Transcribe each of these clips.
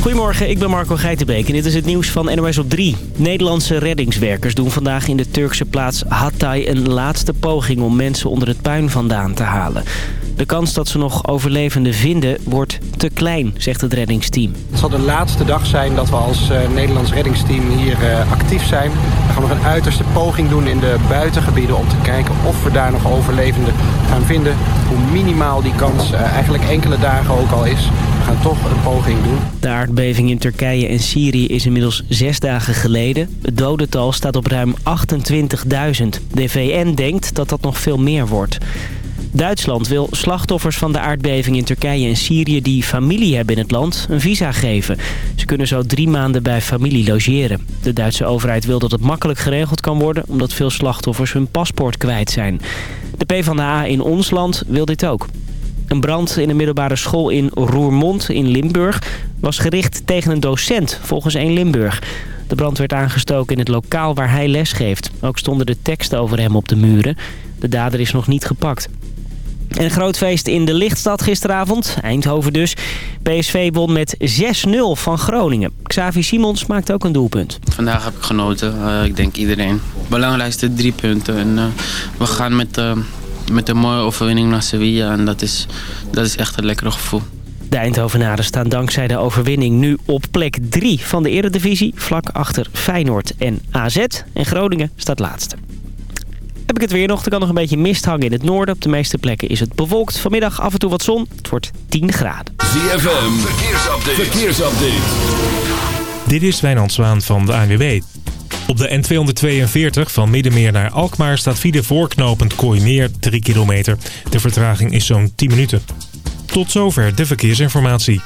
Goedemorgen, ik ben Marco Geitenbeek en dit is het nieuws van NOS op 3. Nederlandse reddingswerkers doen vandaag in de Turkse plaats Hatay een laatste poging om mensen onder het puin vandaan te halen. De kans dat ze nog overlevenden vinden wordt te klein, zegt het reddingsteam. Het zal de laatste dag zijn dat we als uh, Nederlands reddingsteam hier uh, actief zijn. We gaan nog een uiterste poging doen in de buitengebieden om te kijken of we daar nog overlevenden gaan vinden. Minimaal die kans uh, eigenlijk enkele dagen ook al is. We gaan toch een poging doen. De aardbeving in Turkije en Syrië is inmiddels zes dagen geleden. Het dodental staat op ruim 28.000. De VN denkt dat dat nog veel meer wordt. Duitsland wil slachtoffers van de aardbeving in Turkije en Syrië... die familie hebben in het land, een visa geven. Ze kunnen zo drie maanden bij familie logeren. De Duitse overheid wil dat het makkelijk geregeld kan worden... omdat veel slachtoffers hun paspoort kwijt zijn. De PvdA in ons land wil dit ook. Een brand in een middelbare school in Roermond in Limburg... was gericht tegen een docent, volgens 1 Limburg... De brand werd aangestoken in het lokaal waar hij lesgeeft. Ook stonden de teksten over hem op de muren. De dader is nog niet gepakt. En een groot feest in de Lichtstad gisteravond, Eindhoven dus. PSV won met 6-0 van Groningen. Xavi Simons maakt ook een doelpunt. Vandaag heb ik genoten, uh, ik denk iedereen. Belangrijkste drie punten. En, uh, we gaan met, uh, met een mooie overwinning naar Sevilla en dat is, dat is echt een lekker gevoel. De Eindhovenaren staan dankzij de overwinning nu op plek 3 van de eredivisie. Vlak achter Feyenoord en AZ. En Groningen staat laatste. Heb ik het weer nog. Er kan nog een beetje mist hangen in het noorden. Op de meeste plekken is het bewolkt. Vanmiddag af en toe wat zon. Het wordt 10 graden. ZFM, verkeersupdate. verkeersupdate. Dit is Wijnand Zwaan van de ANWB. Op de N242 van Middenmeer naar Alkmaar staat file voorknopend Kooimeer 3 kilometer. De vertraging is zo'n 10 minuten. Tot zover de verkeersinformatie.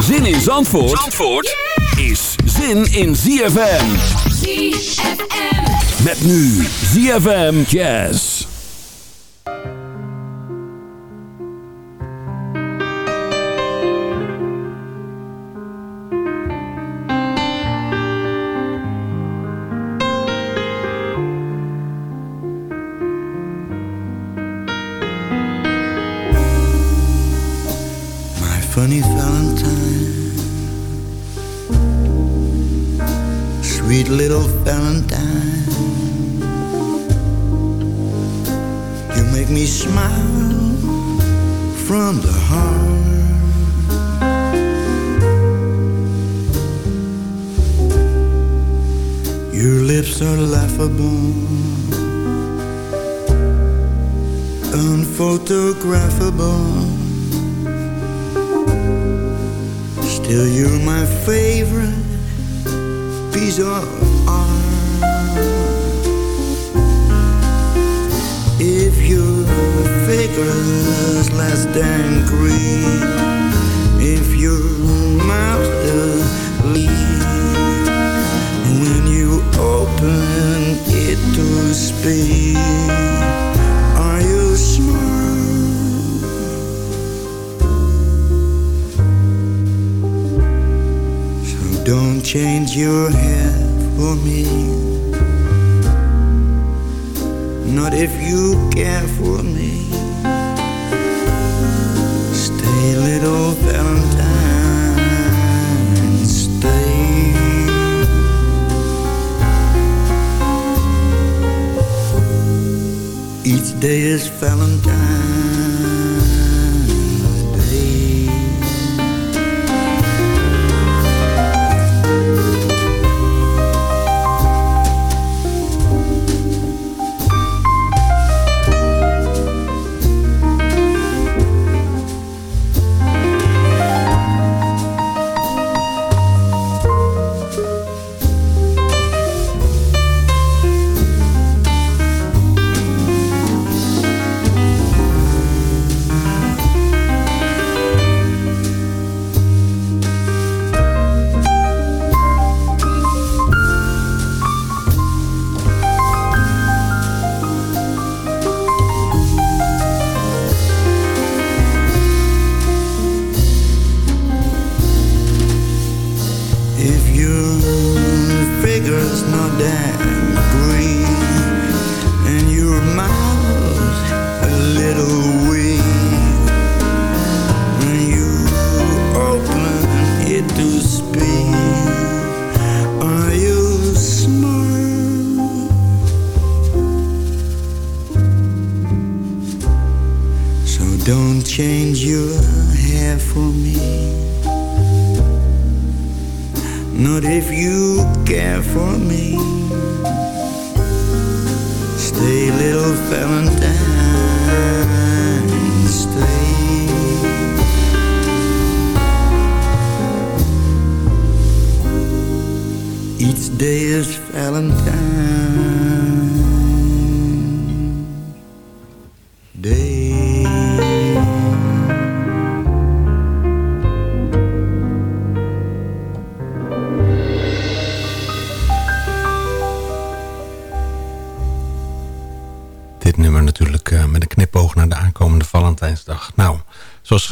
Zin in Zandvoort, Zandvoort is zin in ZFM. ZFM. Met nu ZFM Jazz. My funny Valentine Sweet little Valentine smile from the heart. Your lips are laughable. Unphotographable. Still you're my favorite piece of art If your figure's less than green If your mouth leave When you open it to speak Are you smart? So don't change your hair for me Not if you care for me. Stay little Valentine Stay. Each day is Valentine's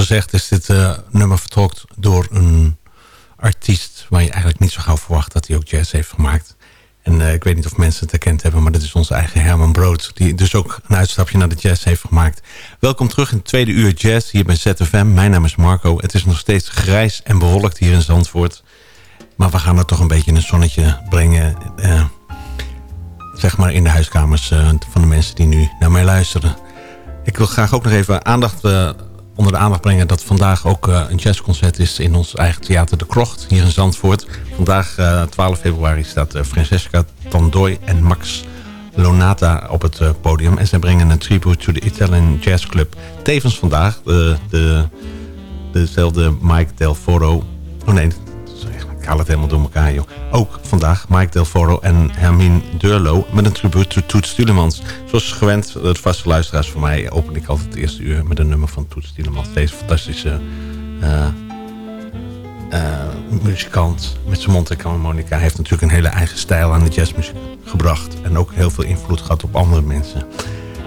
gezegd is dit uh, nummer vertolkt door een artiest... waar je eigenlijk niet zo gauw verwacht dat hij ook jazz heeft gemaakt. En uh, ik weet niet of mensen het herkend hebben... maar dat is onze eigen Herman Brood... die dus ook een uitstapje naar de jazz heeft gemaakt. Welkom terug in het tweede uur jazz hier bij ZFM. Mijn naam is Marco. Het is nog steeds grijs en bewolkt hier in Zandvoort. Maar we gaan er toch een beetje een zonnetje brengen... Uh, zeg maar in de huiskamers van de mensen die nu naar mij luisteren. Ik wil graag ook nog even aandacht onder de aandacht brengen... dat vandaag ook uh, een jazzconcert is in ons eigen theater De Krocht... hier in Zandvoort. Vandaag, 12 februari, staat Francesca Tandooi en Max Lonata op het podium. En zij brengen een tribute to the Italian Jazz Club. Tevens vandaag de, de, dezelfde Mike Del Foro... Oh nee, haal het helemaal door elkaar, joh. Ook vandaag Mike Del Foro en Hermine Durlo met een tribute to Toets Stielemans. Zoals gewend, de vaste luisteraars van mij, open ik altijd het eerste uur met een nummer van Toets Stielemans. Deze fantastische uh, uh, muzikant met zijn mondharmonica. Hij heeft natuurlijk een hele eigen stijl aan de jazzmuziek gebracht. En ook heel veel invloed gehad op andere mensen.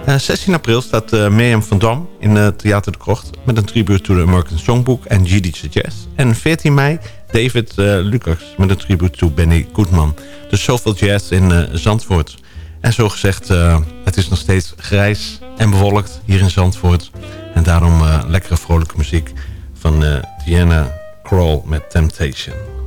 Uh, 16 april staat uh, Mirjam van Dam in uh, Theater de Krocht... met een tribute to the American Songbook en GD's Jazz. En 14 mei David uh, Lucas met een tribute to Benny Goodman. Dus zoveel jazz in uh, Zandvoort. En zo gezegd, uh, het is nog steeds grijs en bewolkt hier in Zandvoort. En daarom lekkere vrolijke muziek van Diana Kroll met Temptation.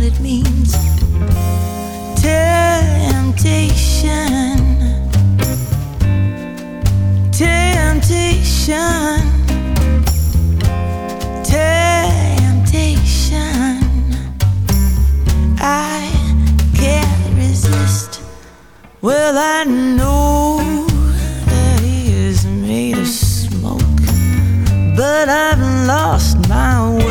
What it means. Temptation. Temptation. Temptation. I can't resist. Well, I know that he is made of smoke, but I've lost my way.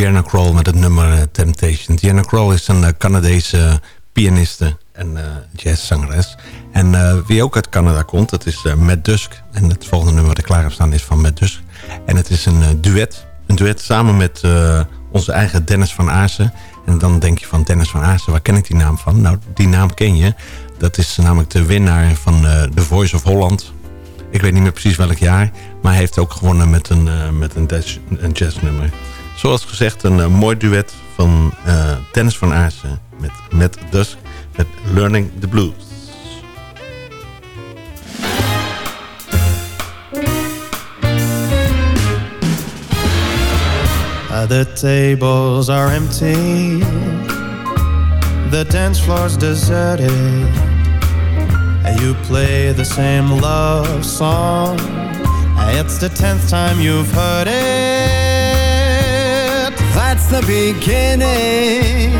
Diana Krall met het nummer eh, Temptation. Diana Krall is een uh, Canadese pianiste en uh, jazzzangeres. En wie ook uit Canada komt, dat is Matt Dusk. En het volgende nummer dat ik klaar heb staan is van Matt Dusk. En het is een duet. Een duet samen met onze eigen Dennis van Aarsen. En dan denk je van Dennis van Aarsen, waar ken ik die naam van? Nou, die naam ken je. Dat is namelijk de winnaar van The Voice of Holland. Ik weet niet meer precies welk jaar. Maar hij heeft ook gewonnen met een, met een, een jazznummer. Zoals gezegd, een uh, mooi duet van uh, Dennis van Aarsen met Matt Dusk met Learning the Blues. Uh, the tables are empty. The dance floor's deserted. You play the same love song. It's the tenth time you've heard it that's the beginning,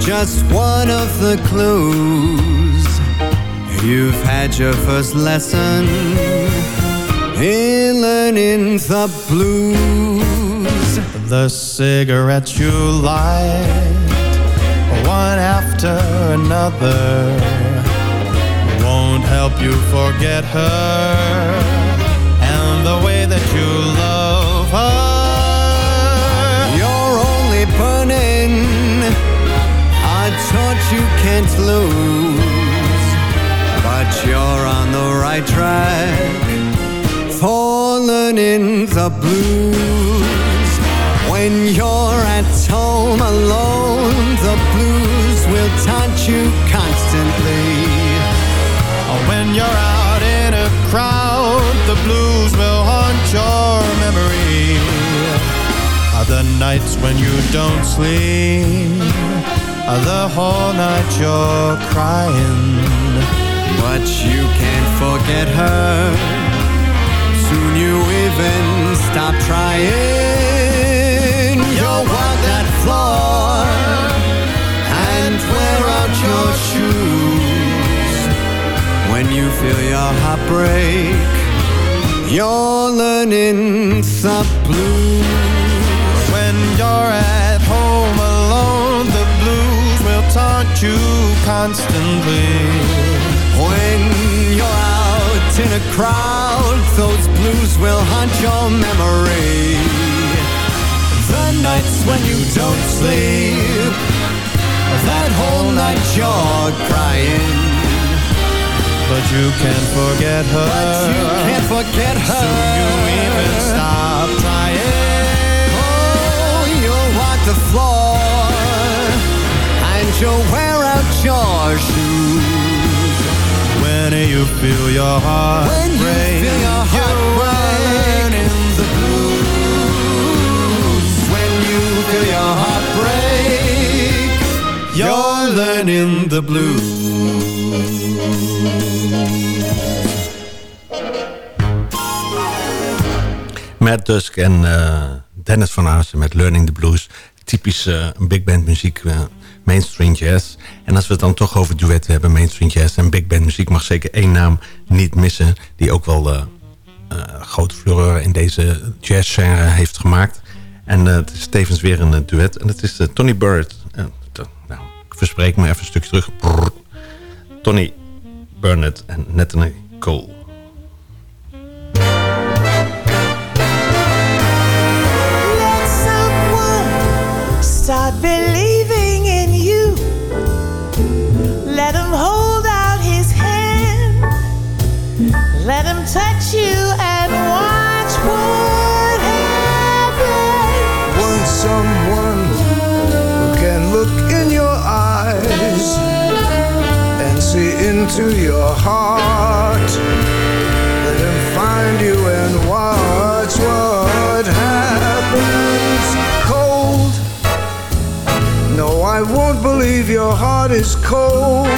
just one of the clues. You've had your first lesson in learning the blues. The cigarettes you light, one after another, won't help you forget her can't lose But you're on the right track. For learning the blues. When you're at home alone The blues will taunt you constantly. When you're out in a crowd The blues will haunt your memory. The nights when you don't sleep The whole night you're crying. But you can't forget her. Soon you even stop trying. You'll walk that floor. And wear out your shoes. When you feel your heart break You're learning the blues. When you're at taunt you constantly. When you're out in a crowd Those blues will haunt your memory. The nights when you don't sleep That whole night you're crying. But you can't forget her But you can't forget her Soon you even stop trying you'll wear out your shoes. When you feel your heart when you break, feel your heart break in the blues. When you feel your heart break you're learning the blues. Matt Dusk en uh, Dennis van Aarsen met Learning the Blues. Typische uh, big band muziek, uh, mainstream jazz. En als we het dan toch over duetten hebben, mainstream jazz en big band muziek... mag zeker één naam niet missen, die ook wel uh, grote fureur in deze jazzgenre heeft gemaakt. En het is tevens weer een duet. En dat is Tony Bird. nou, ik verspreek me even een stukje terug. Tony Burnett en Natalie Cole. start into your heart. Let him find you and watch what happens. Cold. No, I won't believe your heart is cold.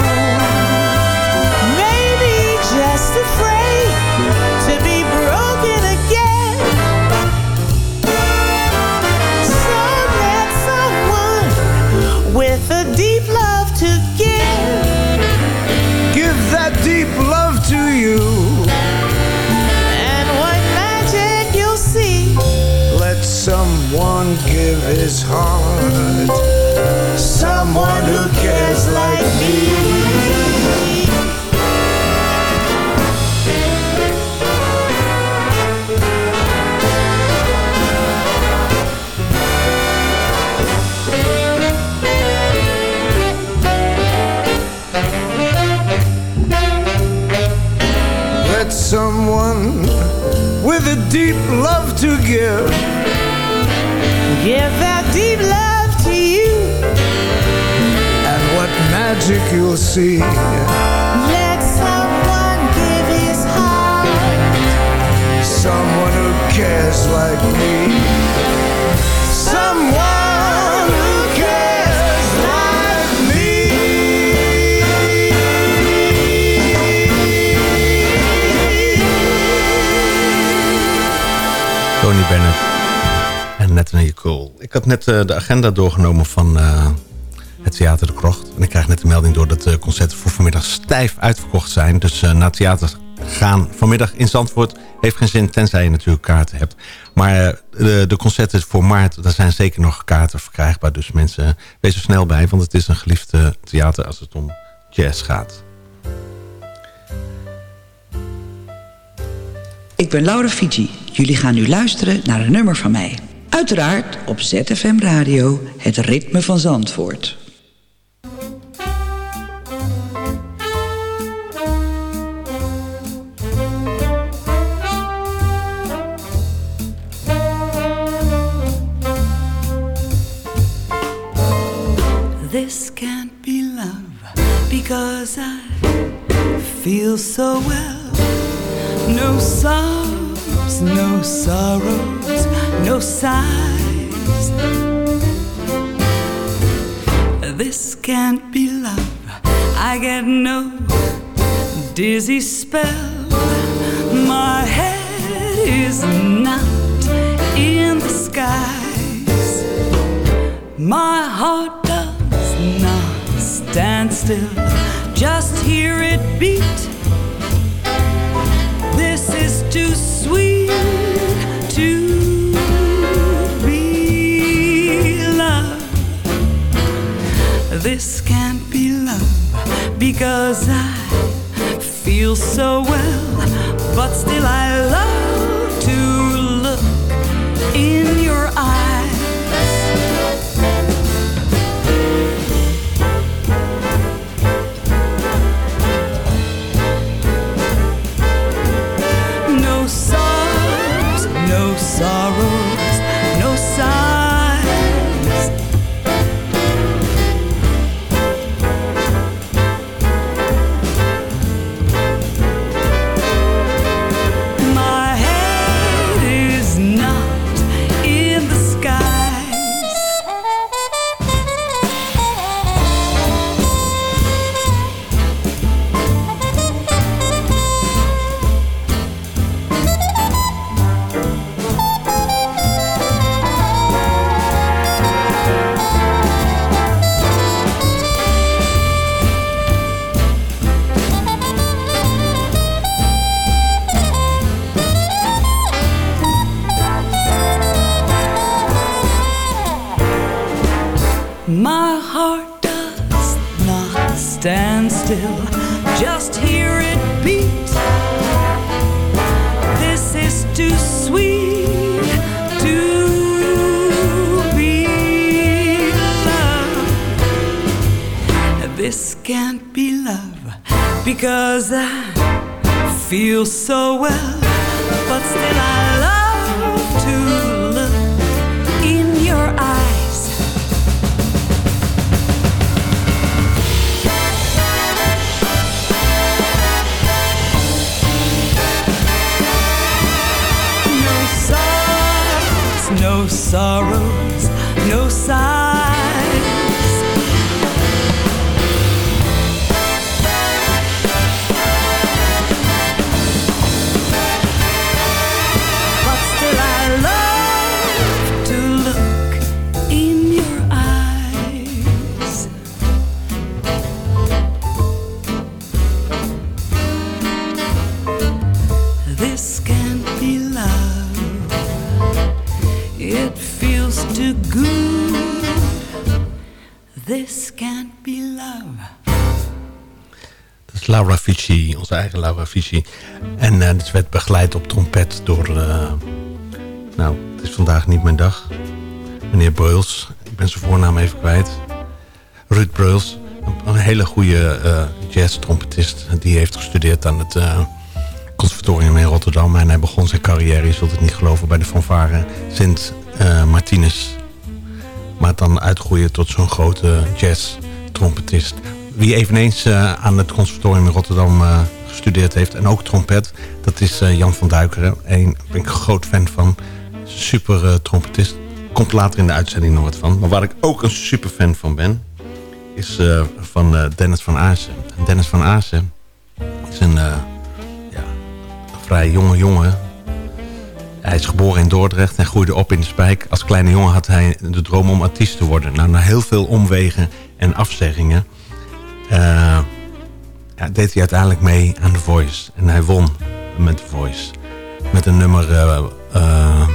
Maybe just afraid to be broken again. So let someone with a deep love to one give his heart. Someone who cares like me. Had net eh, de agenda doorgenomen van eh, het Theater de Krocht. En ik krijg net de melding door dat de concerten voor vanmiddag stijf uitverkocht zijn. Dus eh, naar het theater gaan vanmiddag in Zandvoort heeft geen zin, tenzij je natuurlijk kaarten hebt. Maar eh, de, de concerten voor maart, daar zijn zeker nog kaarten verkrijgbaar. Dus mensen, wees er snel bij, want het is een geliefd eh, theater als het om jazz gaat. Ik ben Laura Fiji. Jullie gaan nu luisteren naar een nummer van mij. Uiteraard op ZFM Radio, het ritme van Zandvoort. This can't be love because I feel so well. No sobs, no sorrows, no sighs. This can't be love. I get no dizzy spell. My head is not in the skies. My heart does not stand still. Just hear it beat. This is too sweet This can't be love because I feel so well, but still I love to look in your eyes. Still, just hear it beat. This is too sweet to be love. This can't be love because I feel so well, but still I love no Laura Fici, onze eigen Laura Fici. En uh, dit werd begeleid op trompet door... Uh, nou, het is vandaag niet mijn dag. Meneer Breuls. Ik ben zijn voornaam even kwijt. Ruud Breuls. Een hele goede uh, jazz-trompetist. Die heeft gestudeerd aan het conservatorium in Rotterdam. En hij begon zijn carrière, je zult het niet geloven, bij de fanfare Sint Martinus. Maar dan uitgroeien tot zo'n grote jazz-trompetist. Wie eveneens uh, aan het conservatorium in Rotterdam uh, gestudeerd heeft. En ook trompet. Dat is uh, Jan van Duikeren. Daar ben ik een groot fan van. Super trompetist. Komt later in de uitzending nog wat van. Maar waar ik ook een super fan van ben. Is van Dennis van Aassen. Dennis van Aassen is een, ja, een vrij jonge jongen. Hij is geboren in Dordrecht en groeide op in de Spijk. Als kleine jongen had hij de droom om artiest te worden. Nou, na heel veel omwegen en afzeggingen uh, deed hij uiteindelijk mee aan The Voice. En hij won met The Voice. Met een nummer uh, uh,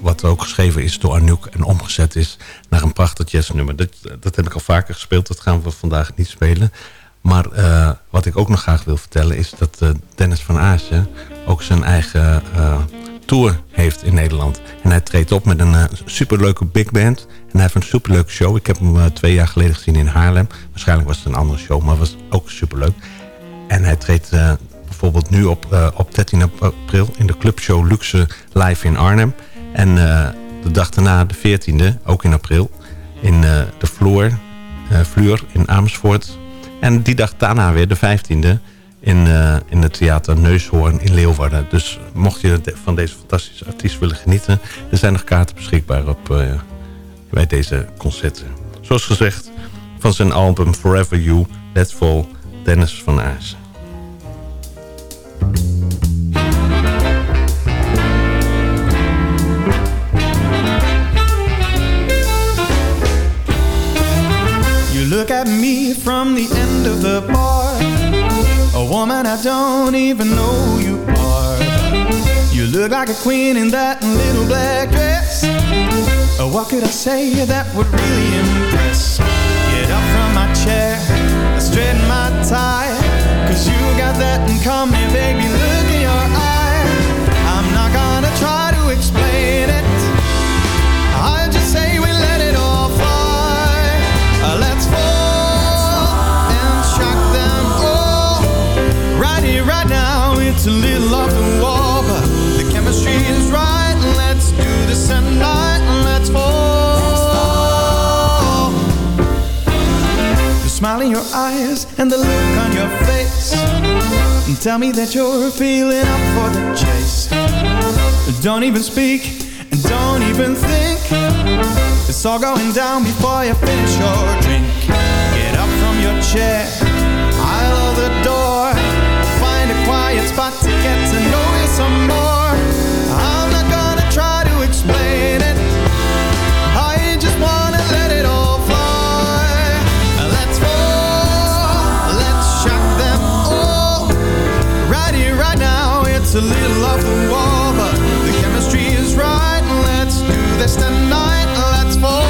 wat ook geschreven is door Anouk en omgezet is naar een prachtig jazznummer. Dat, dat heb ik al vaker gespeeld, dat gaan we vandaag niet spelen. Maar wat ik ook nog graag wil vertellen is dat Dennis van Aassen ook zijn eigen tour heeft in Nederland. En hij treedt op met een uh, superleuke big band. En hij heeft een superleuke show. Ik heb hem uh, twee jaar geleden gezien in Haarlem. Waarschijnlijk was het een andere show, maar was ook superleuk. En hij treedt uh, bijvoorbeeld nu op, op 13 april in de clubshow Luxe Live in Arnhem. En de dag daarna, de 14e, ook in april, in de Fleur in Amersfoort. En die dag daarna weer, de 15e, in, uh, in het theater Neushoorn in Leeuwarden. Dus mocht je van deze fantastische artiest willen genieten... er zijn nog kaarten beschikbaar op, uh, bij deze concerten. Zoals gezegd, van zijn album Forever You, Let's Fall, Dennis van Aas. You look at me from the end of the bar woman I don't even know you are. You look like a queen in that little black dress. Oh, What could I say that would really impress? Get up from my chair, straighten my tie And the look on your face. And Tell me that you're feeling up for the chase. Don't even speak And don't even think. It's all going down before you finish your drink. Get up from your chair I'll the door. Find a quiet spot to get to know you some more tonight Let's fall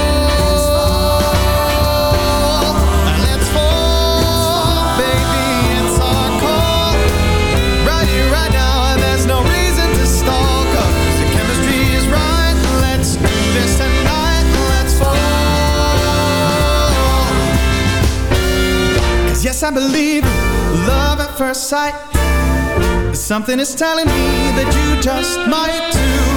Let's fall, baby, it's hardcore. Right here, right now, and there's no reason to stalk. The chemistry is right, let's do this tonight, let's fall. Yes, I believe Love at first sight Something is telling me that you just might too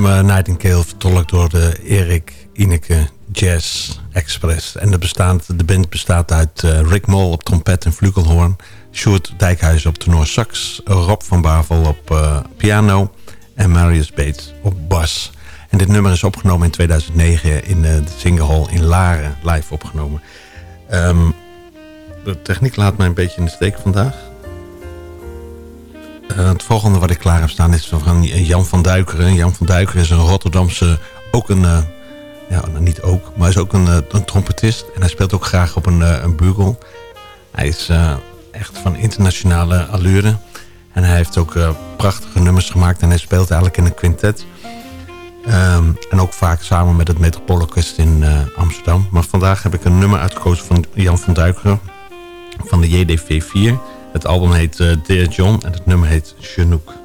nummer Nightingale vertolkt door de Erik Ineke Jazz Express. En de, bestaat, de band bestaat uit uh, Rick Moll op trompet en flugelhoorn... Sjoerd Dijkhuizen op tenor sax... Rob van Bavel op uh, piano... en Marius Bates op bas. En dit nummer is opgenomen in 2009 in de, de Singerhall in Laren. Live opgenomen. Um, de techniek laat mij een beetje in de steek vandaag. Uh, het volgende wat ik klaar heb staan is van Jan van Duikeren. Jan van Duikeren is een Rotterdamse, ook een, uh, ja, niet ook, maar is ook een, uh, een trompetist. En hij speelt ook graag op een, een bugel. Hij is echt van internationale allure. En hij heeft ook prachtige nummers gemaakt en hij speelt eigenlijk in een quintet. Um, en ook vaak samen met het Metropoolorkest in Amsterdam. Maar vandaag heb ik een nummer uitgekozen van Jan van Duikeren van de JDV4. Het album heet uh, Dear John en het nummer heet Chinook.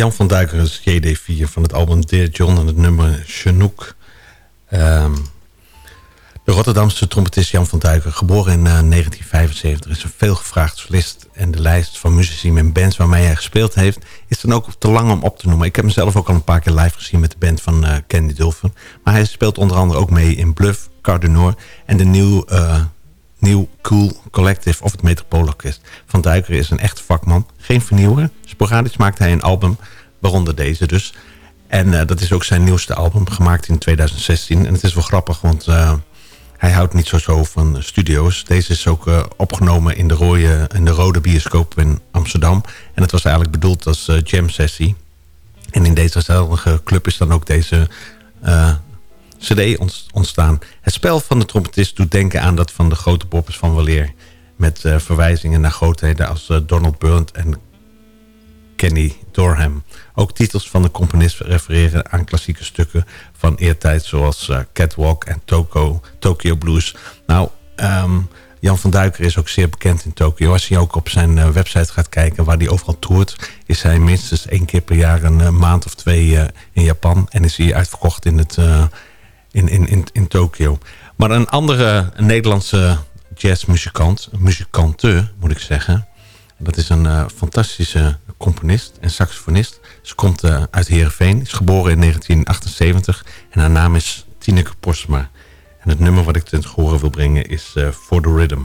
Jan van Duiker is JD4 van het album Dear John en het nummer Chinook. Ehm, de Rotterdamse trompetist Jan van Duiker, geboren in 1975, is een veelgevraagd solist. En de lijst van muzici met bands waarmee hij gespeeld heeft, is dan ook te lang om op te noemen. Ik heb hem zelf ook al een paar keer live gezien met de band van uh, Candy Dulfer. Maar hij speelt onder andere ook mee in Bluff, Cardinor en de nieuw, uh, New Cool Collective of het Metropoolorkest. Van Duiker is een echt vakman, geen vernieuwer. Sporadisch maakt hij een album, waaronder deze dus. En uh, dat is ook zijn nieuwste album, gemaakt in 2016. En het is wel grappig, want uh, hij houdt niet zo, zo van studio's. Deze is ook uh, opgenomen in de, rode, in de Rode Bioscoop in Amsterdam. En het was eigenlijk bedoeld als jam sessie. En in dezezelfde club is dan ook deze cd ontstaan. Het spel van de trompetist doet denken aan dat van de grote poppers van Waleer. Met uh, verwijzingen naar grootheden als uh, Donald Byrd en Kenny Dorham. Ook titels van de componist refereren aan klassieke stukken van eertijd... zoals uh, Catwalk en Toko, Tokyo Blues. Nou, um, Jan van Duiker is ook zeer bekend in Tokio. Als je ook op zijn website gaat kijken waar hij overal toert... is hij minstens één keer per jaar een maand of twee in Japan... en is hij uitverkocht in het in, in, in, in Tokio. Maar een andere Nederlandse jazzmuzikant, muzikante moet ik zeggen. Dat is een uh, fantastische componist en saxofonist. Ze komt uh, uit Heerenveen, is geboren in 1978 en haar naam is Tineke Postma. En het nummer wat ik ten horen wil brengen is uh, For the Rhythm.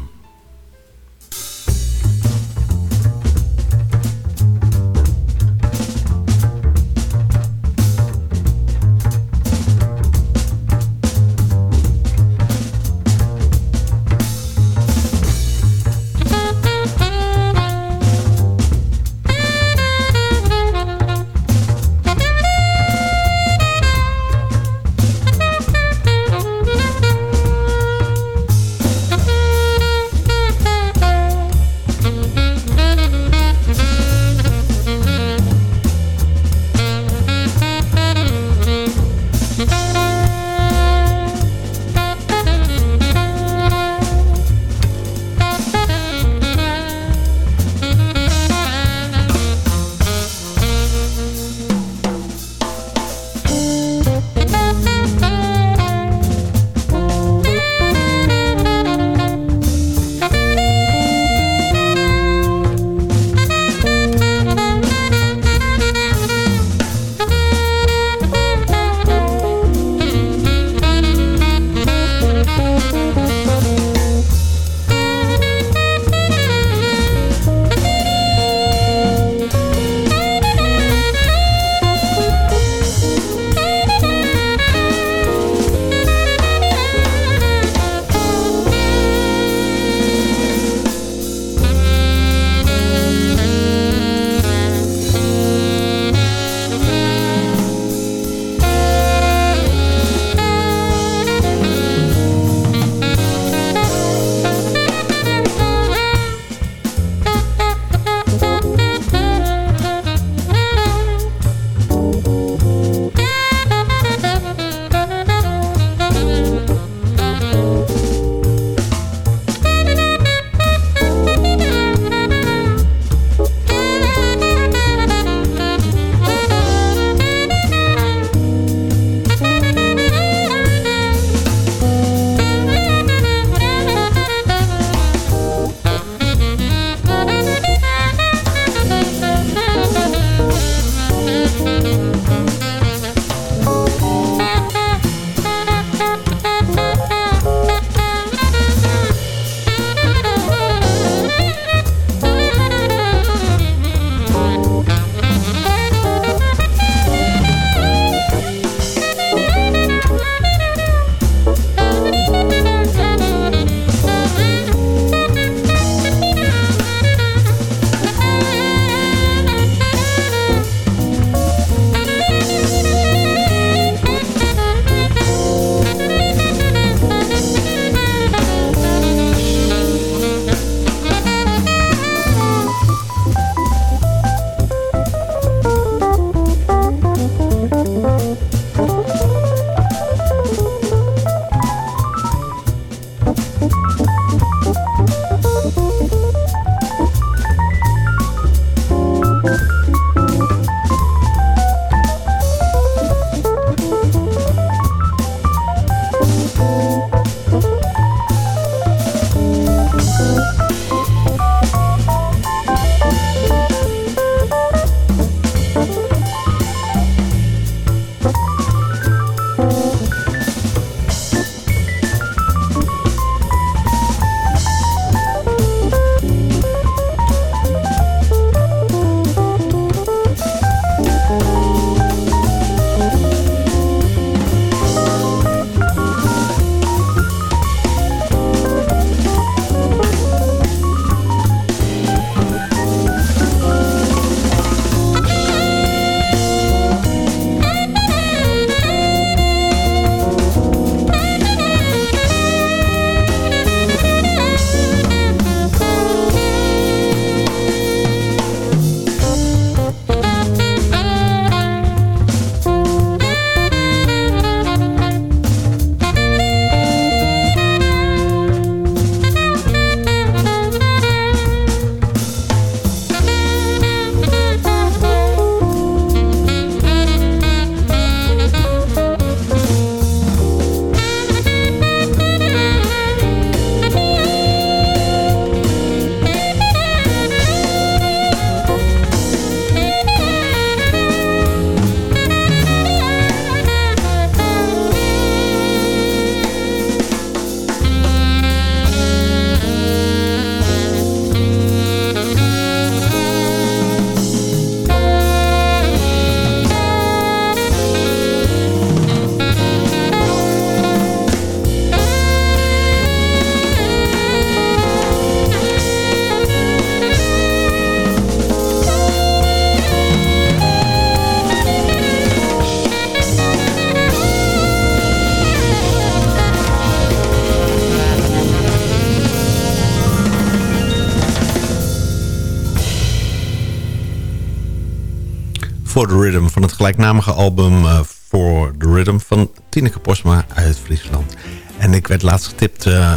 Van het gelijknamige album uh, For the Rhythm van Tineke Posma uit Friesland. En ik werd laatst getipt uh,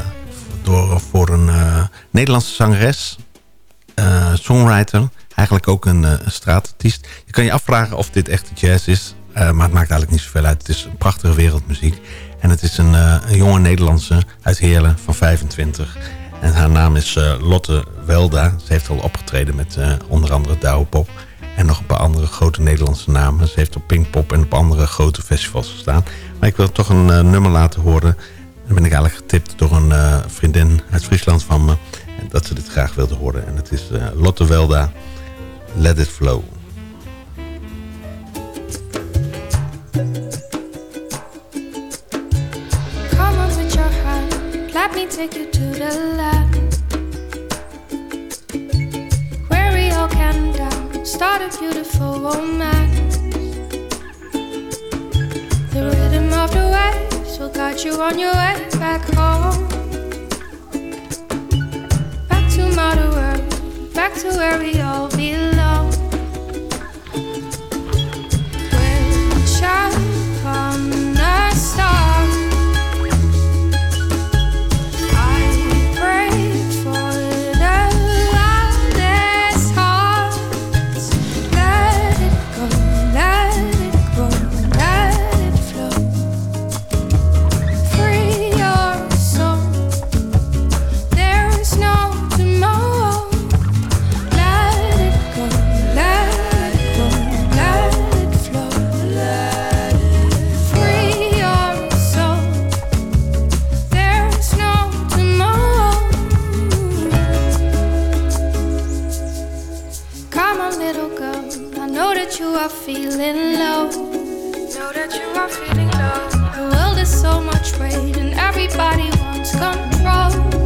door, voor een uh, Nederlandse zangeres, songwriter, eigenlijk ook een, straatartiest. Je kan je afvragen of dit echt jazz is, maar het maakt eigenlijk niet zoveel uit. Het is prachtige wereldmuziek. En het is een, jonge Nederlandse uit Heerlen van 25 en haar naam is Lotte Welda. Ze heeft al opgetreden met onder andere Douwe Pop. En nog een paar andere grote Nederlandse namen. Ze heeft op Pinkpop en op andere grote festivals gestaan. Maar ik wil toch een uh, nummer laten horen. Dan ben ik eigenlijk getipt door een vriendin uit Friesland van me. Dat ze dit graag wilde horen. En het is Lotte Welda. Let It Flow. Me start a beautiful romance. The rhythm of the waves will guide you on your way back home, back to Mother Earth, back to where we all belong. Wish upon a star. feeling low. Know that you are feeling low. The world is so much weight, and everybody wants control.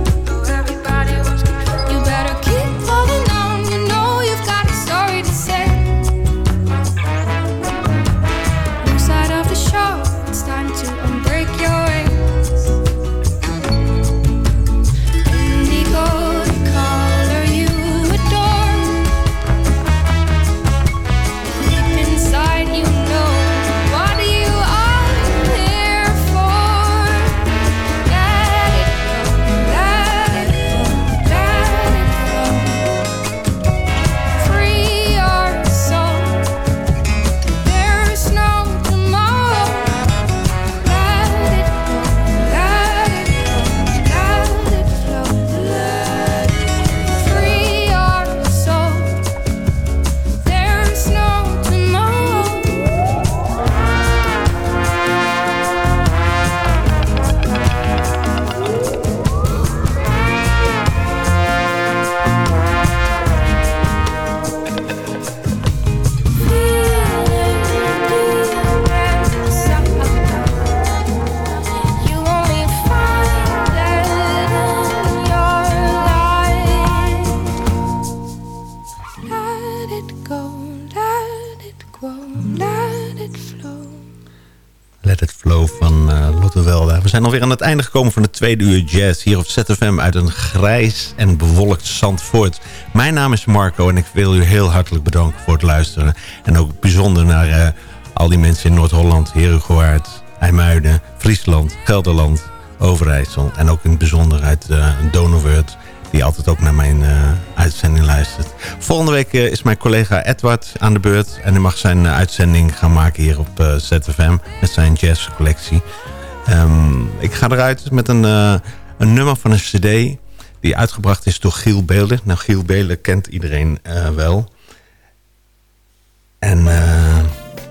Zijn alweer aan het einde gekomen van de tweede uur jazz... hier op ZFM uit een grijs en bewolkt Zandvoort. Mijn naam is Marco en ik wil u heel hartelijk bedanken voor het luisteren. En ook bijzonder naar uh, al die mensen in Noord-Holland... Herugewaard, IJmuiden, Friesland, Gelderland, Overijssel... en ook in het bijzonder uit uh, die altijd ook naar mijn uh, uitzending luistert. Volgende week is mijn collega Edward aan de beurt. En hij mag zijn uitzending gaan maken hier op ZFM met zijn jazzcollectie. Um, ik ga eruit met een, een nummer van een cd die uitgebracht is door Giel Beelen. Nou, Giel Beelen kent iedereen wel. En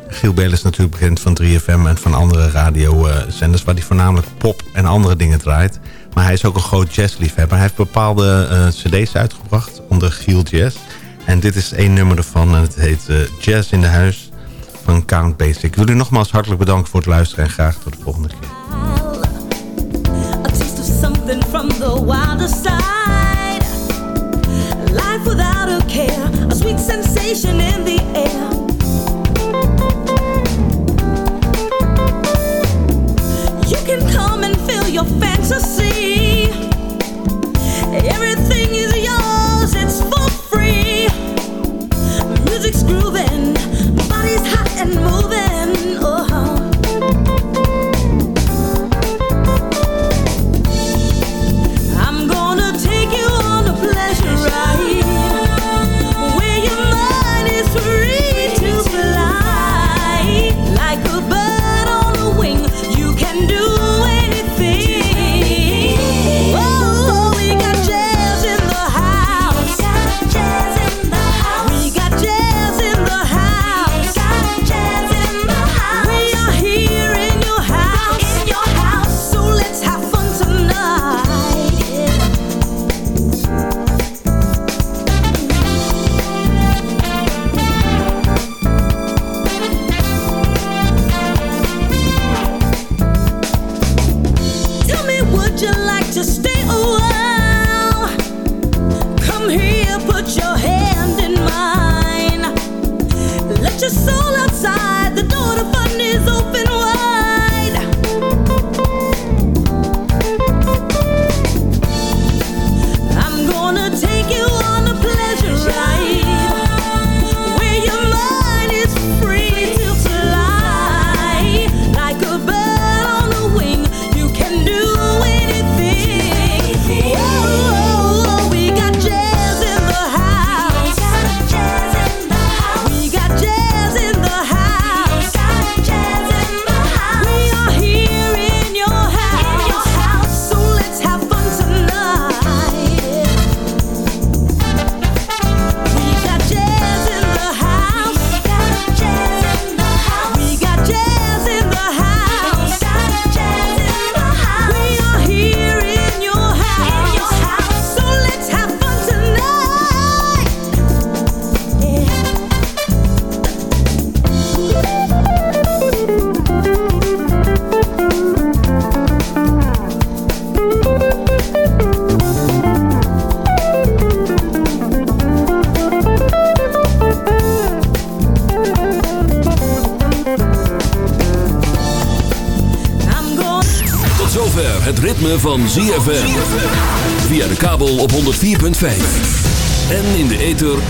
Giel Beelen is natuurlijk bekend van 3FM en van andere radiozenders... waar hij voornamelijk pop en andere dingen draait... Maar hij is ook een groot jazzliefhebber. Hij heeft bepaalde uh, cd's uitgebracht onder Giel Jazz. En dit is één nummer ervan en het heet uh, Jazz in de Huis van Count Basic. Ik wil u nogmaals hartelijk bedanken voor het luisteren en graag tot de volgende keer. Something from the wilder side. Life without a care, a sweet sensation in the air.